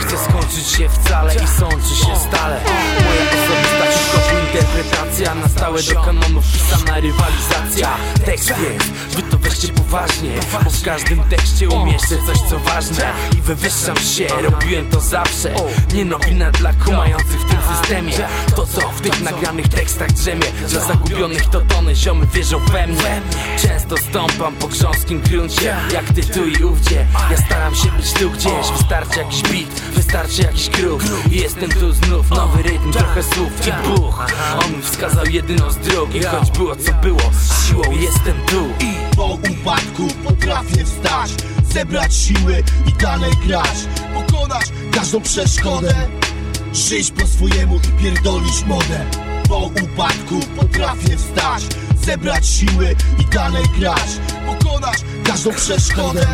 chce skończyć się wcale i sączy się stale. Moja osobista hip interpretacja Na stałe do kanonu wpisana rywalizacja. Tekst jest, wy to weźcie poważnie Bo w każdym tekście umieszczę coś co ważne. I wywyższam się, robiłem to zawsze. Nie nowina dla kumających w tym systemie. To co w tych nagranych tekstach drzemie. Dla zagubionych to tony ziomy wierzą we mnie. Często stąpam po grząskim gruncie Jak ty tu i ówdzie. Ja staram się być tu gdzieś Wystarczy jakiś beat, wystarczy jakiś I jestem tu znów, nowy rytm, trochę słów i buch On mi wskazał jedyną z dróg I choć było co było, siłą jestem tu. I po upadku potrafię wstać Zebrać siły i dalej grać. Pokonać każdą przeszkodę Żyć po swojemu i pierdolić modę. Po upadku potrafię wstać Zebrać siły i dalej grać. Pokonać każdą przeszkodę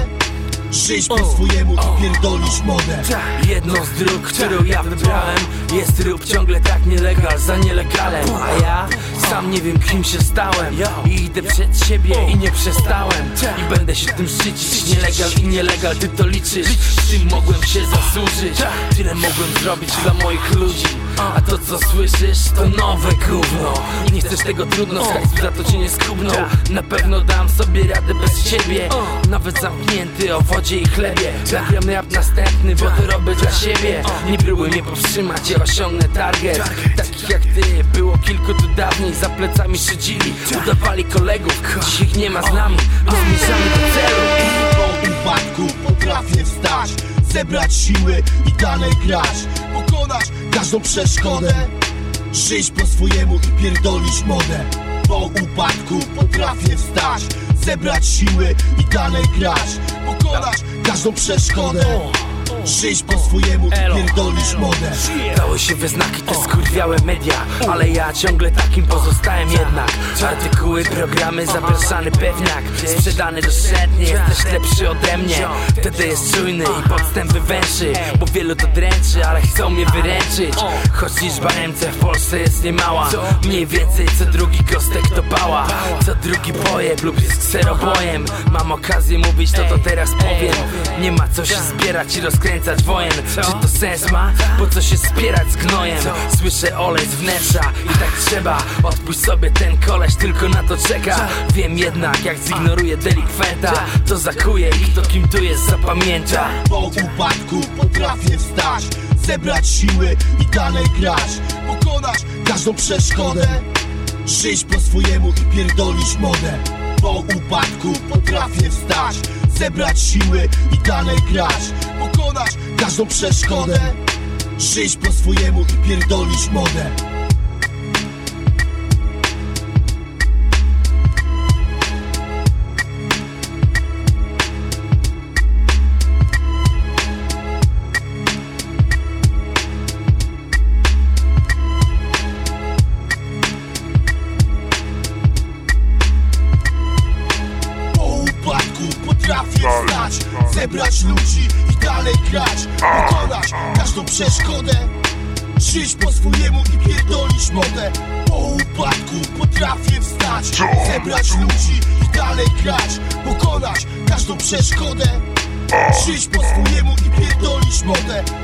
Żyć po swojemu i pierdolić modę Jedną z dróg, którą ja wybrałem Jest rób ciągle tak nielegal za nielegalem. A ja sam nie wiem kim się stałem. I idę przed siebie i nie przestałem. I będę się tym szczycić Nielegal i nielegal, ty to liczysz. Z tym mogłem się zasłużyć? Tyle mogłem zrobić dla moich ludzi A to co słyszysz to nowe gówno. Nie chcesz tego trudno, skać za to cię nie skubną. Na pewno dam sobie radę bez ciebie. Nawet zamknięty o wodzie i chlebie. Zagram rap następny, bo to robię dla siebie. Nie próbuj mnie powstrzymać, ja osiągnę target. Takich jak ty było kilku tu dawniej Za plecami szydzili, udawali kolegów Dziś ich nie ma z nami, my zmierzamy do celu. Po upadku potrafię wstać Zebrać siły i dalej grać. Pokonać każdą przeszkodę. Żyć po swojemu i pierdolić modę. Po upadku potrafię wstać Zebrać siły i dalej grać. Pokonać każdą przeszkodę. Żyć po swojemu i pierdolić modę. Dały się we znaki te skurwiałe media Ale ja ciągle takim pozostałem jednak Artykuły, programy, zapraszany pewniak. Sprzedany doszczętnie, jesteś lepszy ode mnie. Wtedy jest czujny i podstępy węszy Bo wielu to dręczy, ale chcą mnie wyręczyć. Choć liczba MC w Polsce jest niemała. Mniej więcej co drugi kostek to pała. Co drugi pojeb lub jest kserobojem. Mam okazję mówić to to teraz powiem. Nie ma co się zbierać i rozkręcać wojen. Czy to sens ma? Po co się spierać z gnojem? Słyszę olej z wnętrza i tak trzeba. Odpuść sobie ten koleś tylko na to czeka. Wiem jednak jak zignoruję delikwenta. To zakuje i to kim tu jest zapamięta. Po upadku potrafię wstać Zebrać siły i dalej grać. Pokonać każdą przeszkodę. Żyć po swojemu i pierdolić modę. Po upadku potrafię wstać Zebrać siły i dalej grać. Pokonać każdą przeszkodę. Żyć po swojemu i pierdolić modę potrafię wstać Zebrać ludzi i dalej grać Pokonać każdą przeszkodę Żyć po swojemu i pierdolić modę. Po upadku potrafię wstać Zebrać ludzi i dalej grać Pokonać każdą przeszkodę Żyć po swojemu i pierdolić modę